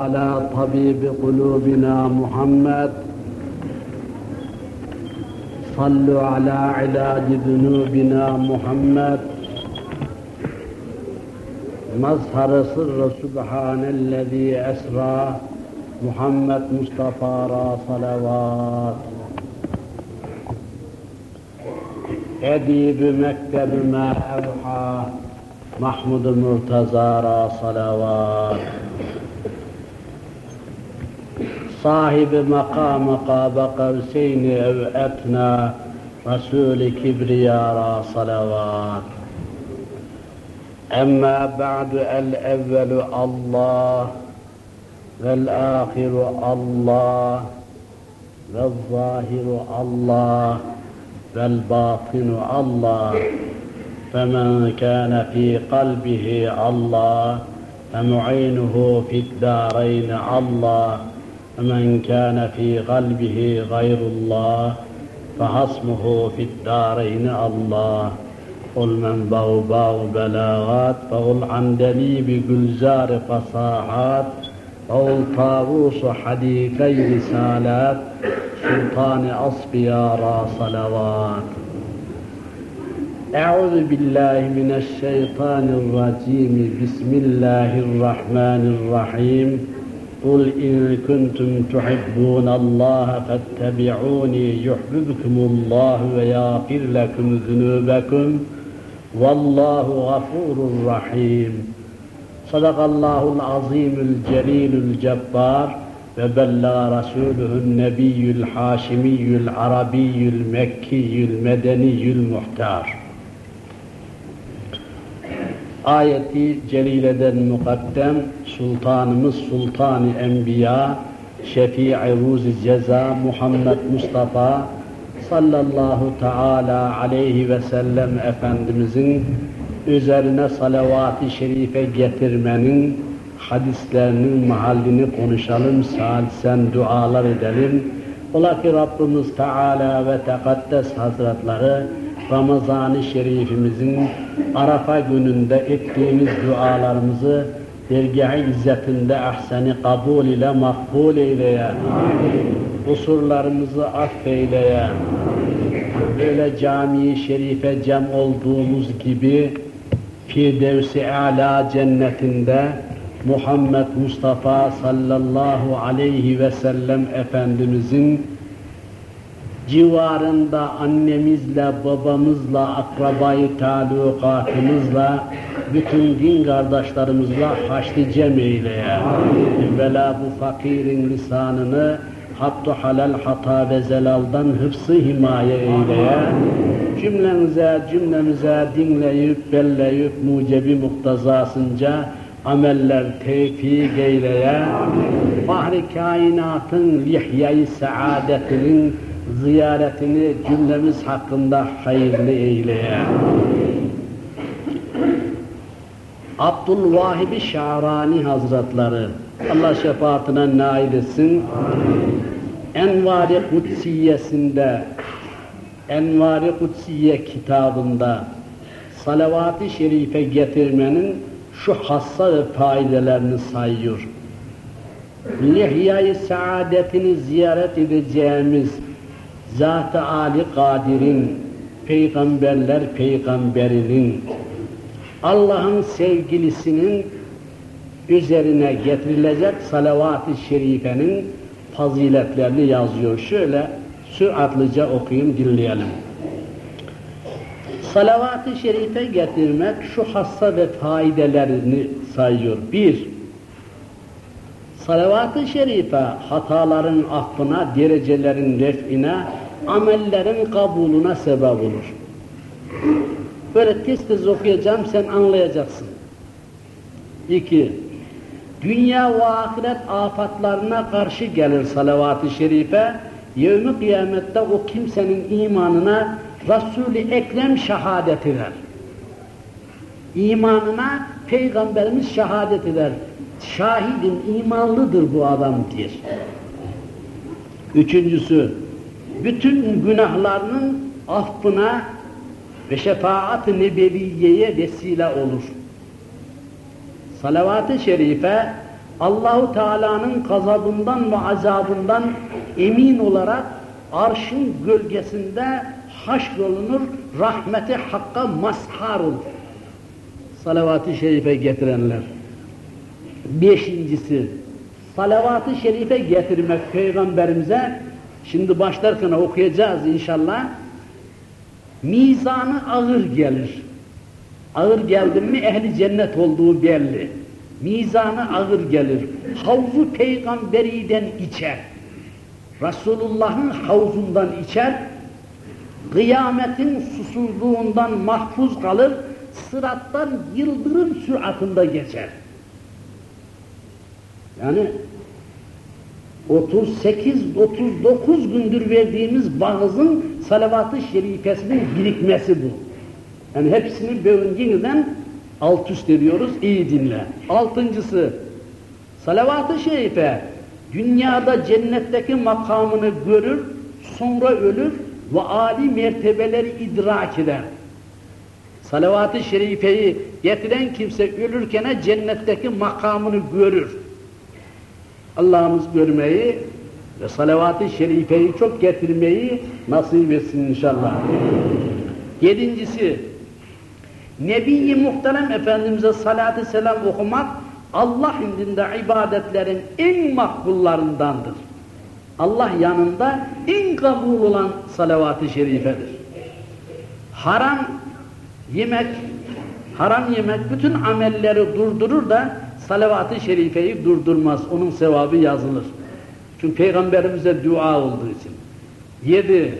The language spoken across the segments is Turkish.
على طبيب قلوبنا محمد صلوا على علاج ذنوبنا محمد مظهر سر سبحان الذي أسرى محمد مصطفى را صلوات أديب مكتب ما أوحى محمود مرتضى را صلوات صاحب مقام قاب قوسين أو أدنى رسول كبرياء صلوات. أما بعد الأول الله والآخر الله والظاهر الله والباطن الله. فمن كان في قلبه الله فمعينه في الدارين الله. ومن كان في قلبه غير الله فحصمه في الدارين الله قل من باو باو بلاغات فقل عندلي بگلزار فصاحات قول طاووس حديثي رسالات سلطان أصفيارا صلوات أعوذ بالله من الشيطان الرجيم بسم الله الرحمن الرحيم قل إن كنتم تحبون الله فاتبعوني يحببكم الله ويغفر لكم ذنوبكم والله غفور رحيم صدق الله العظيم الجليل الجبار وبلغ رسوله النبي الحاشمي العربي المكي المدني المختار ayeti celileden mukaddem sultanımız sultanı enbiya şefii ruzi ceza Muhammed Mustafa sallallahu teala aleyhi ve sellem Efendimizin üzerine salavat-ı şerife getirmenin hadislerinin mahallini konuşalım, salisen dualar edelim. Ola ki Rabbimiz Teala ve Tekaddes Hazretleri Ramazan-ı Şerifimizin Arafa gününde ettiğimiz dualarımızı dergâh-ı izzetinde ahseni kabul ile makbul eyleye. Kusurlarımızı affeyleye. Böyle cami-i şerife cem olduğumuz gibi Firdevs-i Âlâ cennetinde Muhammed Mustafa sallallahu aleyhi ve sellem Efendimizin civarında annemizle, babamızla, akrabayı talukatımızla, bütün din kardeşlerimizle haşlı cem eyleye. Evvela bu fakirin lisanını hattu halal hata ve zelaldan hıfzı himaye eyleye. Cümlemize, cümlemize dinleyip, belleyip, mucebi muktazasınca ameller tevfik eyleye. Fahri kainatın lihyayı saadetinin ziyaretini cümlemiz hakkında hayırlı eyleye. Abdülvahid Şarani Hazretleri Allah şefaatine nail etsin. Envar-ı Kudsiyesinde Envar-ı Kutsiye kitabında salavat-ı şerife getirmenin şu hassa ve faydelerini sayıyor. Lihya-i saadetini ziyaret edeceğimiz Zat-ı Ali Kadir'in, peygamberler peygamberinin, Allah'ın sevgilisinin üzerine getirilecek salavat-ı şerifenin faziletlerini yazıyor. Şöyle süratlıca okuyayım, dinleyelim. Salavat-ı şerife getirmek şu hassa ve faydelerini sayıyor. Bir, salavat-ı şerife hataların affına, derecelerin refine, amellerin kabuluna sebep olur. Böyle tez tez okuyacağım, sen anlayacaksın. İki, dünya ve ahiret afatlarına karşı gelir salavat-ı şerife, yevmi kıyamette o kimsenin imanına Resul-i Ekrem şehadet eder. İmanına Peygamberimiz şehadet eder. Şahidim, imanlıdır bu adam diyor. Üçüncüsü, bütün günahlarının affına ve şefaat-ı nebeviyeye vesile olur. Salavat-ı şerife Allahu Teala'nın gazabından ve azabından emin olarak arşın gölgesinde haşrolunur, rahmeti hakka mazhar olur. Salavat-ı şerife getirenler. Beşincisi, salavat-ı şerife getirmek peygamberimize, şimdi başlarken okuyacağız inşallah, mizanı ağır gelir. Ağır geldi mi ehli cennet olduğu belli. Mizanı ağır gelir. Havzu peygamberiden içer. Resulullah'ın havzundan içer. Kıyametin susuzluğundan mahfuz kalır. Sırattan yıldırım süratında geçer. Yani 38-39 gündür verdiğimiz bağızın salavat-ı şerifesinin birikmesi bu. Yani hepsini bölünceden alt üst ediyoruz, iyi dinle. Altıncısı, salavat-ı şerife, dünyada cennetteki makamını görür, sonra ölür ve âli mertebeleri idrak eder. Salavat-ı şerifeyi getiren kimse ölürken cennetteki makamını görür. Allah'ımız görmeyi ve salavat-ı şerifeyi çok getirmeyi nasip etsin inşallah. Yedincisi, Nebi-i Muhterem Efendimiz'e salatü selam okumak Allah indinde ibadetlerin en makbullarındandır. Allah yanında en kabul olan salavat-ı şerifedir. Haram yemek, haram yemek bütün amelleri durdurur da salavat-ı şerifeyi durdurmaz. Onun sevabı yazılır. Çünkü Peygamberimize dua olduğu için. Yedi,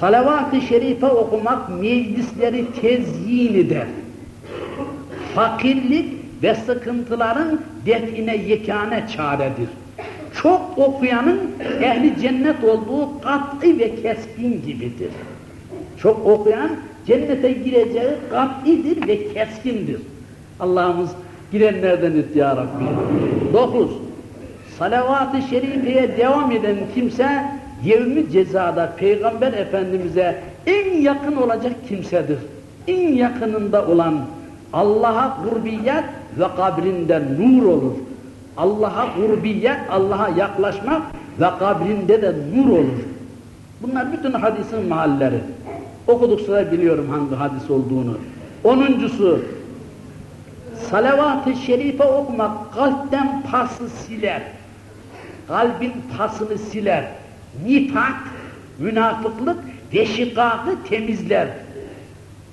salavat-ı şerife okumak meclisleri tezyin eder. Fakirlik ve sıkıntıların define yekane çaredir. Çok okuyanın ehli cennet olduğu kat'i ve keskin gibidir. Çok okuyan cennete gireceği kat'idir ve keskindir. Allah'ımız girenlerden et ya Rabbi. Dokuz, salavat-ı şerifeye devam eden kimse yevmi cezada Peygamber Efendimiz'e en yakın olacak kimsedir. En yakınında olan Allah'a kurbiyet ve kabrinde nur olur. Allah'a kurbiyet, Allah'a yaklaşmak ve kabrinde de nur olur. Bunlar bütün hadisin mahalleri. Okudukça biliyorum hangi hadis olduğunu. Onuncusu, salavat-ı şerife okumak kalpten pası siler. Kalbin pasını siler. Nifak, münafıklık ve şikakı temizler.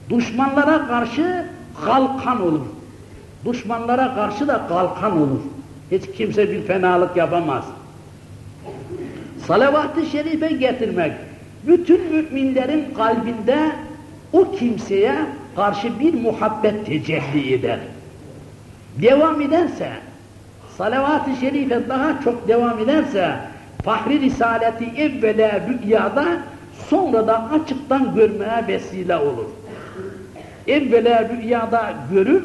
Düşmanlara karşı kalkan olur. Düşmanlara karşı da kalkan olur. Hiç kimse bir fenalık yapamaz. Salavat-ı şerife getirmek, bütün müminlerin kalbinde o kimseye karşı bir muhabbet tecelli eder. Devam ederse, salavat-ı şerife daha çok devam ederse, Fahri Risaleti evvela rüyada, sonra da açıktan görmeye vesile olur. Evvela rüyada görür,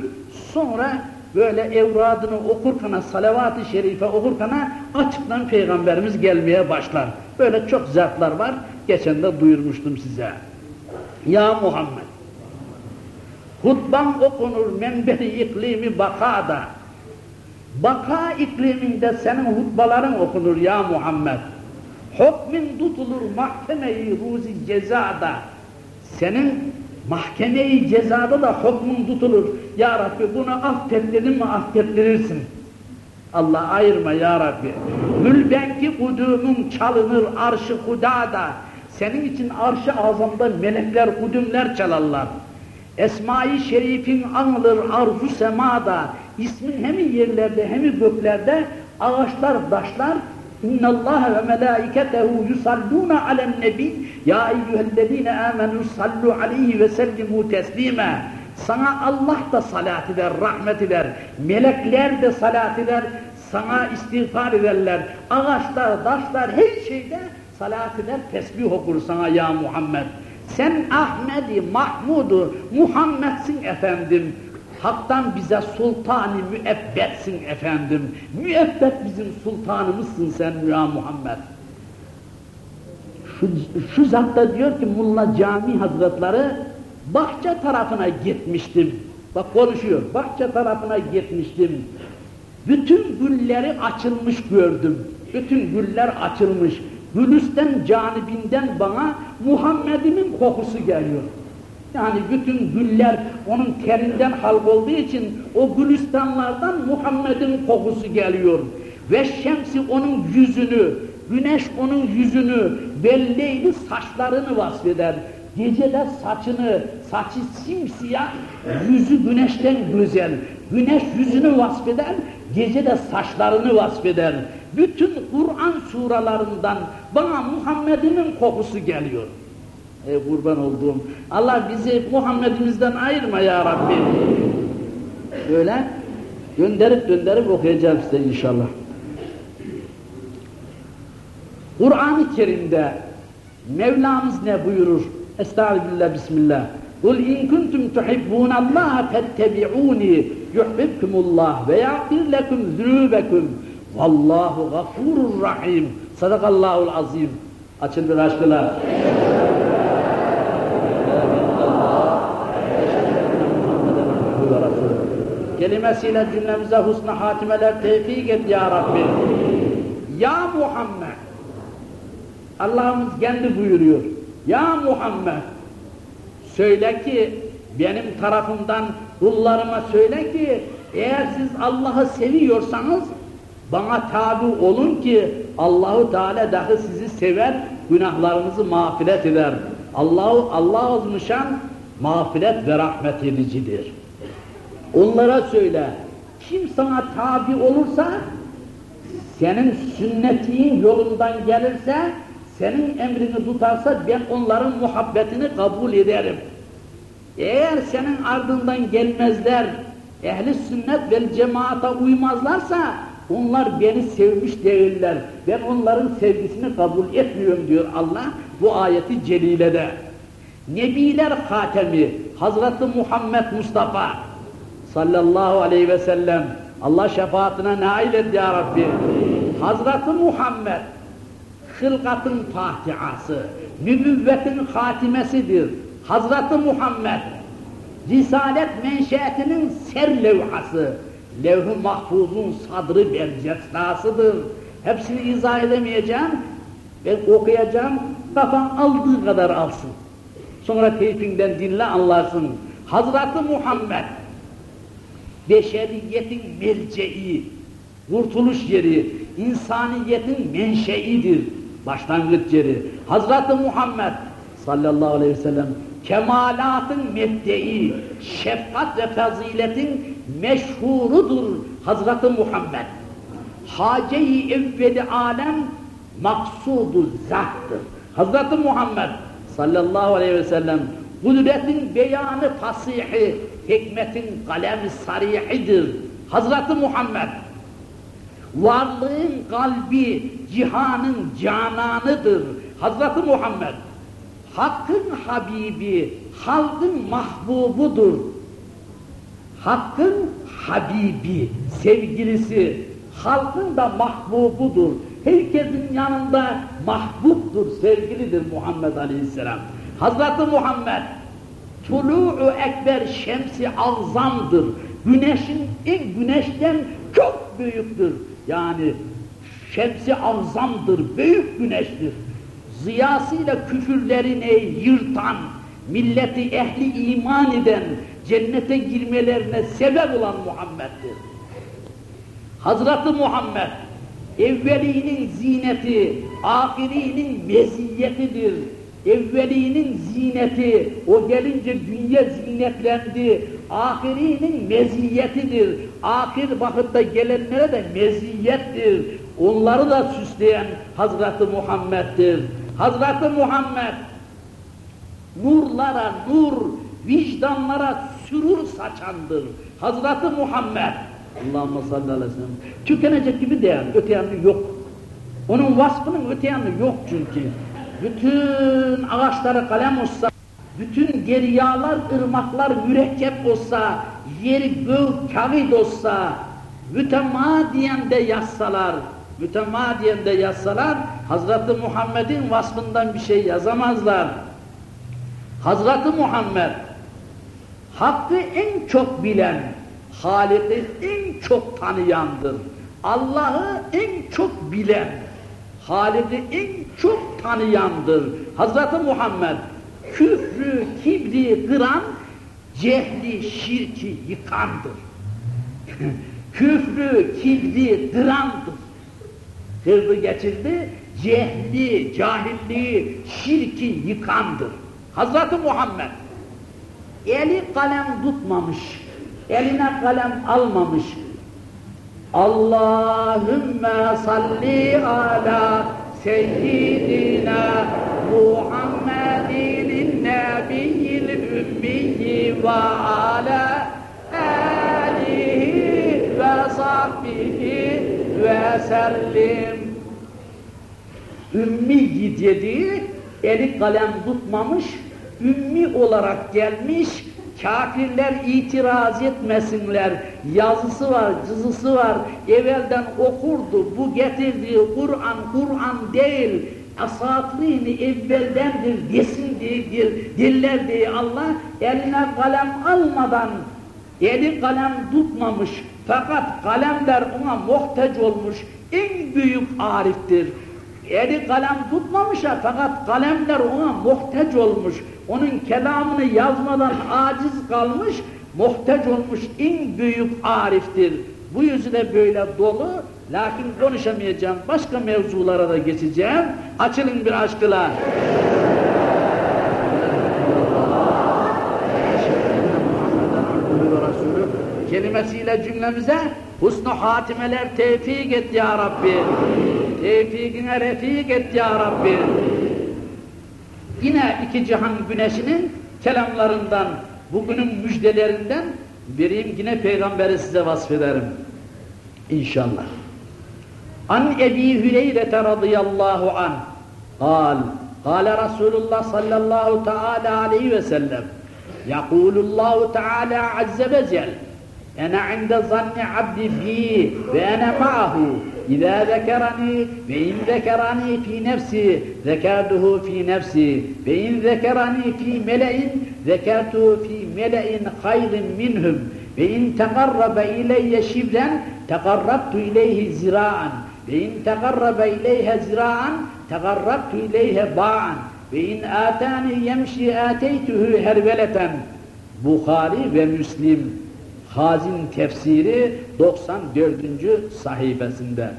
sonra böyle evradını okurken, salavat-ı şerife okurken açıktan Peygamberimiz gelmeye başlar. Böyle çok zatlar var, geçen de duyurmuştum size. Ya Muhammed, hutban okunur menberi iklimi bakada, baka ikliminde senin hutbaların okunur ya Muhammed. Hükmün tutulur mahkemeyi ruzi cezada, senin mahkemeyi cezada da hükmün tutulur. Ya Rabbi bunu affettirdin mi affettirirsin. Allah ayırma ya Rabbi. Mülbenki kudumun çalınır arşı hudada. Senin için arşı azamda melekler kudümler çalarlar. Esma-i Şerif'in anılır arzu semada. İsmin hem yerlerde hem göklerde ağaçlar, İnna Allah ve melaiketehu yusalluna alen nebi ya eyyühellezine amenu sallu aleyhi ve sellimu teslime sana Allah da salat eder, rahmet eder, melekler de salat eder, sana istiğfar ederler, ağaçlar, taşlar, her şeyde salat eder, tesbih okur sana ya Muhammed. Sen Ahmedi, Mahmud'u, Muhammed'sin efendim. Hak'tan bize sultani müebbetsin efendim. Müebbet bizim sultanımızsın sen ya Muhammed. Şu, şu zatta diyor ki Mulla Cami Hazretleri bahçe tarafına gitmiştim. Bak konuşuyor. Bahçe tarafına gitmiştim. Bütün gülleri açılmış gördüm. Bütün güller açılmış. Gülistan canibinden bana Muhammed'imin kokusu geliyor. Yani bütün güller onun terinden halk olduğu için o gülistanlardan Muhammed'in kokusu geliyor. Ve şemsi onun yüzünü, güneş onun yüzünü, belleyli saçlarını vasfeder. Gecede saçını, saçı simsiyah, yüzü güneşten güzel. Güneş yüzünü vasfeder, gecede saçlarını vasfeder. Bütün Kur'an suralarından bana Muhammed'imin kokusu geliyor. Ey kurban olduğum, Allah bizi Muhammed'imizden ayırma ya Rabbi. Böyle gönderip gönderip okuyacağım size inşallah. Kur'an-ı Kerim'de Mevlamız ne buyurur? Estağfirullah, Bismillah. Kul in kuntum tuhibbunallaha fettebi'uni yuhibbukumullah ve yağfir lekum zunubekum vallahu gafurur rahim. Sadakallahul azim. Açın bir aşkına. Kelimesiyle cümlemize husna hatimeler tevfik et ya Rabbi. Ya Muhammed Allah'ımız kendi buyuruyor. Ya Muhammed söyle ki benim tarafımdan kullarıma söyle ki eğer siz Allah'ı seviyorsanız bana tabi olun ki Allahu Teala dahi sizi sever, günahlarınızı mağfiret eder. Allahu Allah azmışan mağfiret ve rahmet edicidir. Onlara söyle, kim sana tabi olursa, senin sünnetin yolundan gelirse, senin emrini tutarsa ben onların muhabbetini kabul ederim. Eğer senin ardından gelmezler, ehli sünnet ve cemaata uymazlarsa, onlar beni sevmiş değiller. Ben onların sevgisini kabul etmiyorum diyor Allah bu ayeti celilede. Nebiler hatemi Hazreti Muhammed Mustafa sallallahu aleyhi ve sellem Allah şefaatine nail et ya Rabbi. Hazreti Muhammed hılkatın fatihası, nübüvvetin hatimesidir. Hazreti Muhammed Risalet menşeetinin ser levhası, levh-i mahfuzun sadrı berceftasıdır. Hepsini izah edemeyeceğim, ben okuyacağım, kafan aldığı kadar alsın. Sonra teyfinden dinle anlarsın. Hazreti Muhammed, beşeriyetin merceği, kurtuluş yeri, insaniyetin menşeidir, başlangıç yeri. Hazreti Muhammed sallallahu aleyhi ve sellem kemalatın mebdei, şefkat ve faziletin meşhurudur Hazreti Muhammed. Hace-i evveli alem maksudu zattır. Hazreti Muhammed sallallahu aleyhi ve sellem kudretin beyanı fasihi, hikmetin kalemi sarihidir. Hazreti Muhammed varlığın kalbi, cihanın cananıdır. Hazreti Muhammed Hakkın Habibi, halkın mahbubudur. Hakkın Habibi, sevgilisi, halkın da mahbubudur. Herkesin yanında mahbubdur, sevgilidir Muhammed Aleyhisselam. Hazreti Muhammed, tulu'u ekber şemsi azamdır. Güneşin en güneşten çok büyüktür. Yani şemsi azamdır, büyük güneştir ziyasıyla küfürlerini yırtan, milleti ehli iman eden, cennete girmelerine sebep olan Muhammed'dir. Hazreti Muhammed, evvelinin zineti, ahirinin meziyetidir. Evvelinin zineti, o gelince dünya zinetlendi, ahirinin meziyetidir. Ahir vakitte gelenlere de meziyettir. Onları da süsleyen Hazreti Muhammed'dir. Hazreti Muhammed nurlara nur, vicdanlara sürur saçandır. Hazreti Muhammed Allahümme sallallahu aleyhi tükenecek gibi değil, öte yanı yok. Onun vasfının öte yanı yok çünkü. Bütün ağaçları kalem olsa, bütün deryalar, ırmaklar mürekkep olsa, yeri gök kavit olsa, mütemadiyen de yazsalar, mütemadiyen de yazsalar, Hazreti Muhammed'in vasfından bir şey yazamazlar. Hazreti Muhammed, Hakkı en çok bilen, Halik'i en çok tanıyandır. Allah'ı en çok bilen, Halik'i en çok tanıyandır. Hazreti Muhammed küfrü, kibri kıran, cehli, şirki yıkandır. küfrü, kibri kırandır. Hırdı geçirdi, cehli, cahilliği, şirki yıkandır. Hazreti Muhammed eli kalem tutmamış, eline kalem almamış. Allahümme salli ala seyyidina Muhammedin nebiyyil ümmiyyi ve ala alihi ve sahbihi ve sellim. Ümmi dediği eli kalem tutmamış, ümmi olarak gelmiş, kafirler itiraz etmesinler, yazısı var, cızısı var, evvelden okurdu, bu getirdiği Kur'an, Kur'an değil, asatrini evveldendir desin diye diller diye Allah eline kalem almadan eli kalem tutmamış fakat kalemler ona muhtaç olmuş en büyük ariftir eli kalem tutmamışa fakat kalemler ona muhtaç olmuş. Onun kelamını yazmadan aciz kalmış, muhtaç olmuş en büyük ariftir. Bu yüzü de böyle dolu, lakin konuşamayacağım. Başka mevzulara da geçeceğim. Açılın bir aşkla. kelimesiyle cümlemize husnu hatimeler tevfik et ya Rabbi. Tevfikine refik et ya Rabbi. Yine iki cihan güneşinin kelamlarından, bugünün müjdelerinden vereyim yine peygamberi size vasfederim. İnşallah. An Ebi Hüreyre radıyallahu an. Kal. Kale Resulullah sallallahu teala aleyhi ve sellem. Yakulullahu teala azze ve celle. Ene inde zanni abdi bi ve ene ma'ahu. İzâ zekerani ve in zekerani fi nefsi zekertuhu fi nefsi. Ve in zekerani fi mele'in zekertuhu fi mele'in hayrin minhum. Ve in tekarrabe ileyye şibren tekarrabtu ileyhi zira'an. Ve in tekarrabe ileyhe zira'an tekarrabtu ileyhe ba'an. Ve in atani yemşi ateytuhu herveleten Bukhari ve Müslim. Hazin tefsiri 94. sayfasında.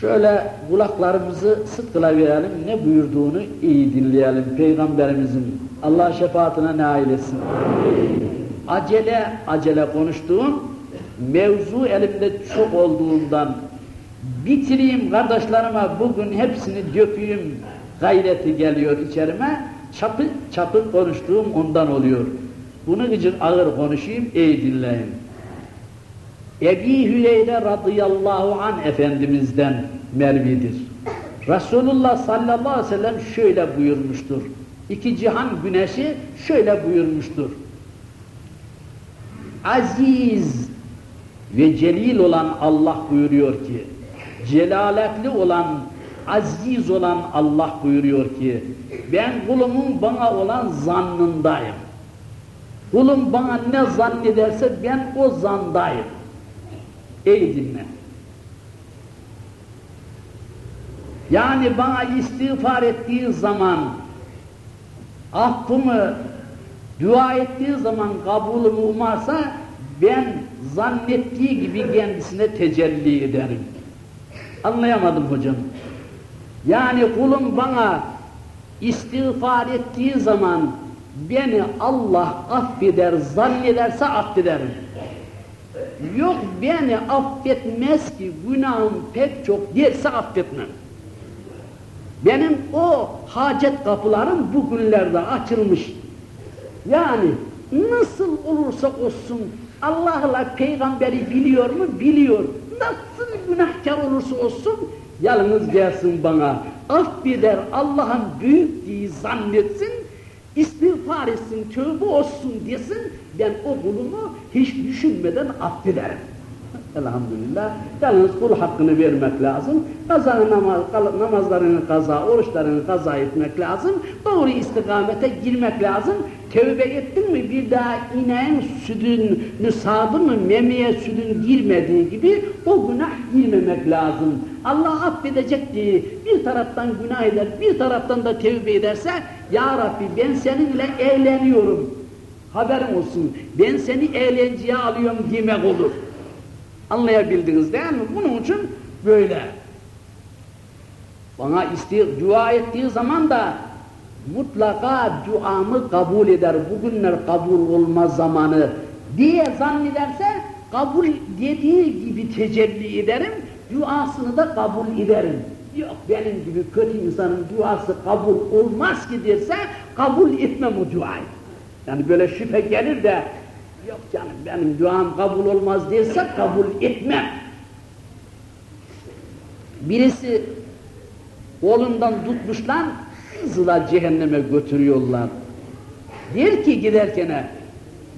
Şöyle kulaklarımızı sıtkıla verelim, ne buyurduğunu iyi dinleyelim. Peygamberimizin Allah şefaatine nail etsin. Acele acele konuştuğum, mevzu elimde çok olduğundan bitireyim kardeşlerime bugün hepsini dökeyim gayreti geliyor içerime. Çapı çapı konuştuğum ondan oluyor. Bunun için ağır konuşayım, iyi dinleyin. Ebi Hüleyre radıyallahu an Efendimiz'den mervidir. Resulullah sallallahu aleyhi ve sellem şöyle buyurmuştur. İki cihan güneşi şöyle buyurmuştur. Aziz ve celil olan Allah buyuruyor ki, celaletli olan, aziz olan Allah buyuruyor ki, ben kulumun bana olan zannındayım. Kulum bana ne zannederse ben o zandayım. Ey dinle. Yani bana istiğfar ettiği zaman, affımı dua ettiği zaman kabulümü umarsa, ben zannettiği gibi kendisine tecelli ederim. Anlayamadım hocam. Yani kulum bana istiğfar ettiği zaman, beni Allah affeder zannederse affederim. Yok beni affetmez ki günahım pek çok derse affetmem. Benim o hacet kapılarım bugünlerde açılmış. Yani nasıl olursa olsun Allah'la peygamberi biliyor mu? Biliyor. Nasıl günahkar olursa olsun yalnız gelsin bana. Affeder Allah'ın büyük diye zannetsin istiğfar etsin, tövbe olsun desin, ben o kulumu hiç düşünmeden affederim. Elhamdülillah. Yalnız kul hakkını vermek lazım. Kaza namaz, namazlarını kaza, oruçlarını kaza etmek lazım. Doğru istikamete girmek lazım. Tevbe ettin mi bir daha ineğin sütünü sağdı mı memeye sütün girmediği gibi o günah girmemek lazım. Allah affedecek diye bir taraftan günah eder, bir taraftan da tevbe ederse Ya Rabbi ben seninle eğleniyorum. Haberin olsun ben seni eğlenceye alıyorum demek olur. Anlayabildiniz değil mi? Bunun için böyle. Bana isti dua ettiği zaman da mutlaka duamı kabul eder. Bugünler kabul olma zamanı diye zannederse kabul dediği gibi tecelli ederim, duasını da kabul ederim. Yok benim gibi kötü insanın duası kabul olmaz ki derse kabul etmem o duayı. Yani böyle şüphe gelir de yok canım benim duam kabul olmaz derse kabul etmem. Birisi kolundan tutmuşlar, hızla cehenneme götürüyorlar. Der ki giderken,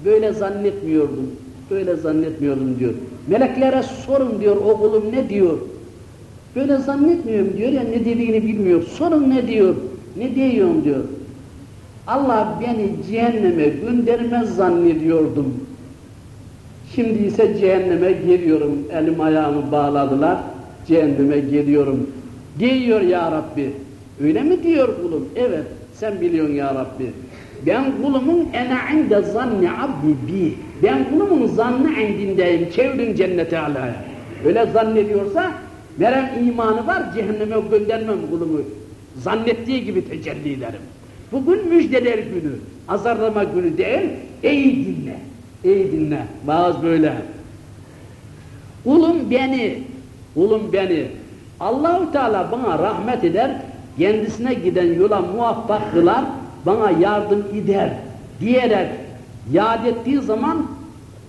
böyle zannetmiyordum, böyle zannetmiyordum diyor. Meleklere sorun diyor, oğlum ne diyor? Böyle zannetmiyorum diyor ya, ne dediğini bilmiyor. Sorun ne diyor, ne diyorum diyor. Allah beni cehenneme göndermez zannediyordum. Şimdi ise cehenneme geliyorum, elim ayağımı bağladılar, cehenneme geliyorum. Diyor ya Rabbi, öyle mi diyor kulum? Evet, sen biliyorsun ya Rabbi. Ben kulumun ene inde zanni abdi. Ben kulumun zannı indindeyim, çevrin cennete alaya. Öyle zannediyorsa, veren imanı var, cehenneme göndermem kulumu. Zannettiği gibi tecelli ederim. Bugün müjdeler günü, azarlama günü değil, ey dinle, ey dinle, bazı böyle. Kulum beni, kulum beni, Allahu Teala bana rahmet eder, kendisine giden yola muvaffak kılar, bana yardım eder diyerek yad ettiği zaman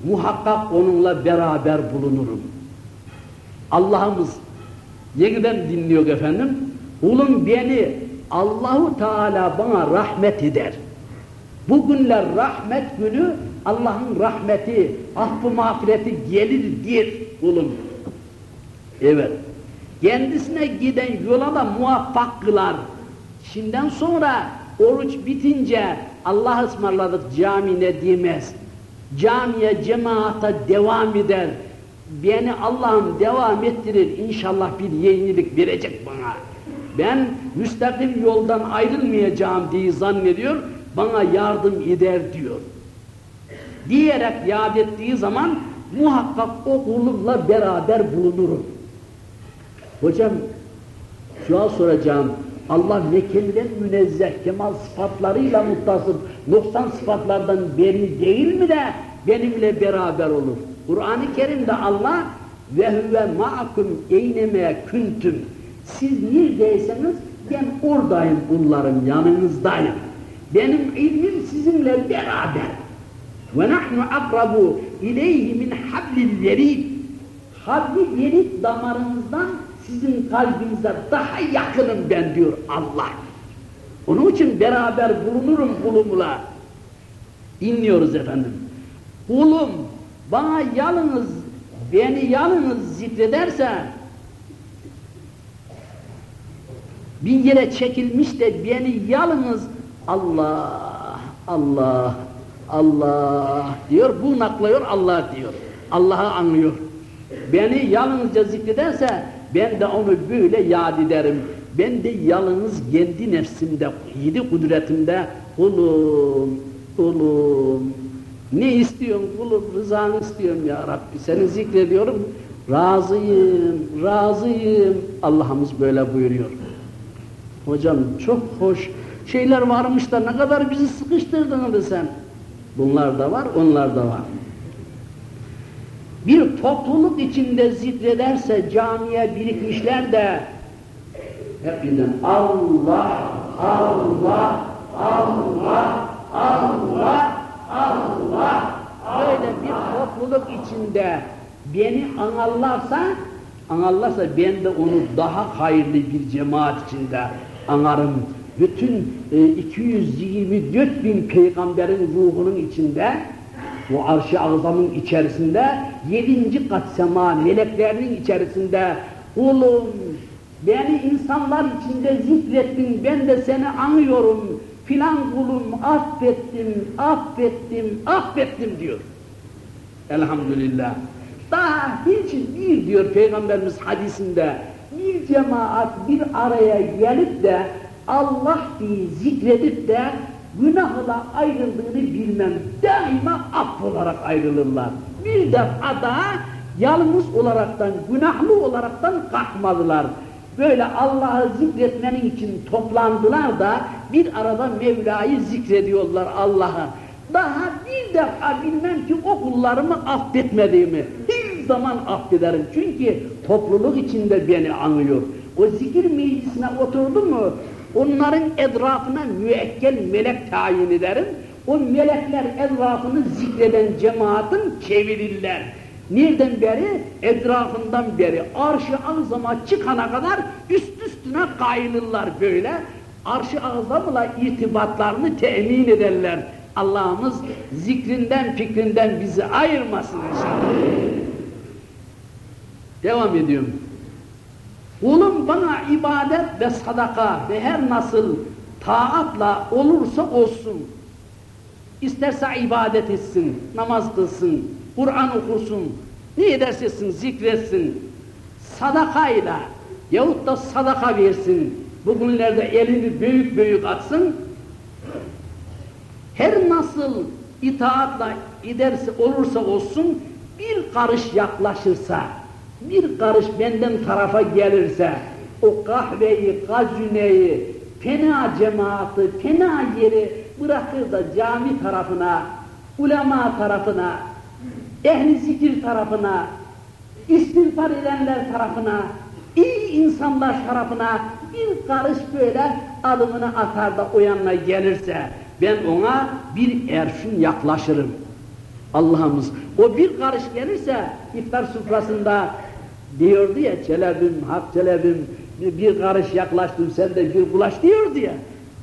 muhakkak onunla beraber bulunurum. Allah'ımız yeniden dinliyor efendim. Kulum beni Allahu Teala bana rahmet eder. Bugünler rahmet günü Allah'ın rahmeti, affı mağfireti gelir dir kulum. Evet. Kendisine giden yola da muvaffak kılar. Şimdiden sonra oruç bitince Allah ısmarladık camine demez. Camiye, cemaata devam eder. Beni Allah'ım devam ettirir. İnşallah bir yenilik verecek bana. Ben müstakim yoldan ayrılmayacağım diye zannediyor. Bana yardım eder diyor. Diyerek yad ettiği zaman muhakkak o kulumla beraber bulunurum. Hocam şu an soracağım. Allah nekelinden münezzeh, kemal sıfatlarıyla muttasıp, noksan sıfatlardan beri değil mi de benimle beraber olur? Kur'an-ı Kerim'de Allah ve huve ma'akum eyneme küntüm. Siz neredeyseniz ben oradayım bunların yanınızdayım. Benim ilmim sizinle beraber. Ve nahnu akrabu ileyhi min hablil verid. Habli verid damarınızdan sizin kalbinize daha yakınım ben diyor Allah. Onun için beraber bulunurum kulumla. Dinliyoruz efendim. Kulum bana yalnız, beni yalnız zikrederse bir yere çekilmiş de beni yalnız Allah, Allah, Allah diyor, bu naklıyor Allah diyor. Allah'ı anlıyor. Beni yalnızca zikrederse ben de onu böyle yad ederim. Ben de yalnız kendi nefsimde, yedi kudretimde kulum, kulum. Ne istiyorsun kulum? Rızanı istiyorum ya Rabbi. Seni zikrediyorum. Razıyım, razıyım. Allah'ımız böyle buyuruyor. Hocam çok hoş şeyler varmış da ne kadar bizi sıkıştırdın sen. Bunlar da var, onlar da var. Bir topluluk içinde zikrederse camiye birikmişler de hep birden Allah, Allah, Allah, Allah, Allah böyle bir topluluk içinde beni anarlarsa anarlarsa ben de onu daha hayırlı bir cemaat içinde anarım. Bütün e, 224 bin peygamberin ruhunun içinde bu arş-ı azamın içerisinde yedinci kat sema meleklerinin içerisinde kulum beni insanlar içinde zikrettin ben de seni anıyorum filan kulum affettim, affettim, affettim diyor. Elhamdülillah. Daha hiç bir diyor Peygamberimiz hadisinde bir cemaat bir araya gelip de Allah diye zikredip de günahla ayrıldığını bilmem. Daima affolarak ayrılırlar. Bir defa daha yalnız olaraktan, günahlı olaraktan kalkmadılar. Böyle Allah'ı zikretmenin için toplandılar da bir arada Mevla'yı zikrediyorlar Allah'ı. Daha bir defa bilmem ki o kullarımı affetmediğimi, hiç zaman affederim. Çünkü topluluk içinde beni anıyor. O zikir meclisine oturdu mu, onların etrafına müekkel melek tayin ederim. O melekler etrafını zikreden cemaatin çevirirler. Nereden beri? Etrafından beri. Arş-ı azama çıkana kadar üst üstüne kayılırlar böyle. Arş-ı azamla irtibatlarını temin ederler. Allah'ımız zikrinden fikrinden bizi ayırmasın inşallah. Devam ediyorum. Kulum bana ibadet ve sadaka ve her nasıl taatla olursa olsun. İsterse ibadet etsin, namaz kılsın, Kur'an okursun, ne ederse etsin, zikretsin. Sadakayla yahut da sadaka versin. Bugünlerde elini büyük büyük atsın. Her nasıl itaatla giderse olursa olsun bir karış yaklaşırsa, bir karış benden tarafa gelirse, o kahveyi, gazüneyi, fena cemaati, fena yeri bırakır da cami tarafına, ulema tarafına, ehli zikir tarafına, istiğfar edenler tarafına, iyi insanlar tarafına bir karış böyle adımını atar da o yanına gelirse, ben ona bir erşin yaklaşırım. Allah'ımız o bir karış gelirse iftar sofrasında diyordu ya Çelebim, Hak Çelebim bir karış yaklaştım sen de bir bulaş diyordu ya.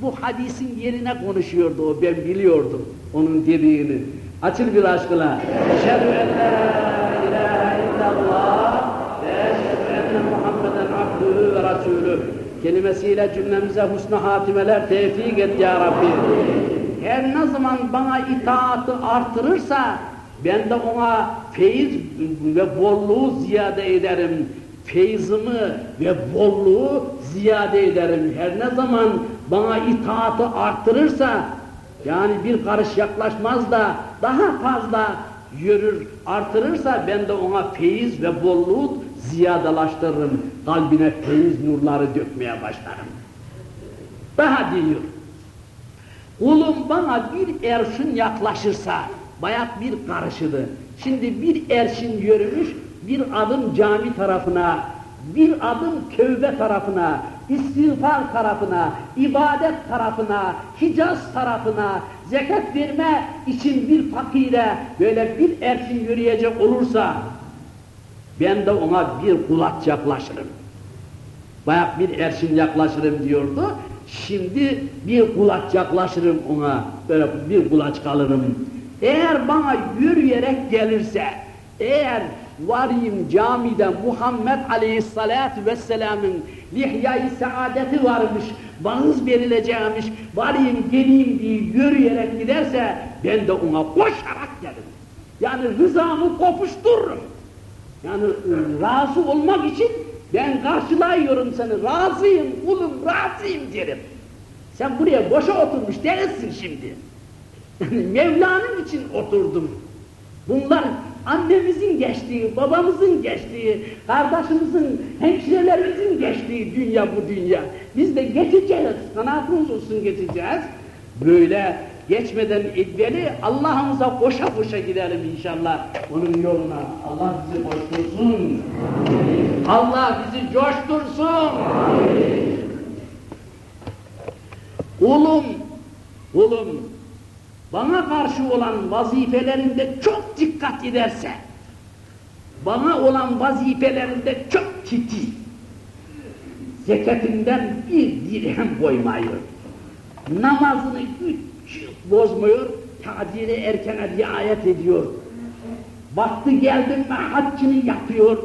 Bu hadisin yerine konuşuyordu o ben biliyordum onun dediğini. Açıl bir aşkına. Eşhedü en la ilahe illallah ve eşhedü enne Muhammeden abdühü ve rasulü. Kelimesiyle cümlemize husna hatimeler tevfik et ya Rabbi. Her ne zaman bana itaatı artırırsa ben de ona feyiz ve bolluğu ziyade ederim. Feyzimi ve bolluğu ziyade ederim. Her ne zaman bana itaatı arttırırsa yani bir karış yaklaşmaz da daha fazla yürür, artırırsa ben de ona feyiz ve bolluğu ziyadalaştırırım. Kalbine feyiz nurları dökmeye başlarım. Daha diyor. Kulum bana bir erşin yaklaşırsa, bayat bir karışıdı. Şimdi bir erşin yürümüş, bir adım cami tarafına, bir adım tövbe tarafına, istiğfar tarafına, ibadet tarafına, Hicaz tarafına, zekat verme için bir fakire böyle bir erkin yürüyecek olursa, ben de ona bir kulaç yaklaşırım. Bayak bir erşin yaklaşırım diyordu. Şimdi bir kulaç yaklaşırım ona, böyle bir kulaç kalırım. Eğer bana yürüyerek gelirse, eğer varayım camide Muhammed Aleyhisselatü Vesselam'ın lihya-i saadeti varmış, vaız verilecekmiş, varayım geleyim diye yürüyerek giderse ben de ona koşarak gelirim. Yani rızamı kopuştururum. Yani ıı, razı olmak için ben karşılayıyorum seni, razıyım, kulum, razıyım derim. Sen buraya boşa oturmuş değilsin şimdi. Mevla'nın için oturdum. Bunlar annemizin geçtiği, babamızın geçtiği, kardeşimizin, hemşirelerimizin geçtiği dünya bu dünya. Biz de geçeceğiz, kanaatımız olsun geçeceğiz. Böyle geçmeden evveli Allah'ımıza koşa koşa gidelim inşallah onun yoluna. Allah bizi coştursun. Allah bizi coştursun. Kulum, kulum, bana karşı olan vazifelerinde çok dikkat ederse, bana olan vazifelerinde çok titiz, zekatinden bir dirhem koymuyor, namazını üç bozmuyor, tadili erkene riayet ediyor, vakti geldi mi haccını yapıyor,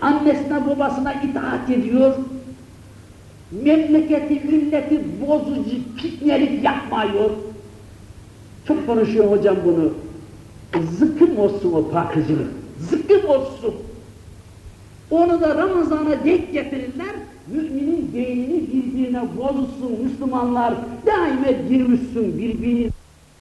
annesine babasına itaat ediyor, memleketi, milleti bozucu, fitnelik yapmıyor. Çok konuşuyor hocam bunu. Zıkkım olsun o pakıcılık, zıkkım olsun. Onu da Ramazan'a denk getirirler, müminin beynini birbirine bozulsun Müslümanlar, daima girmişsin birbirini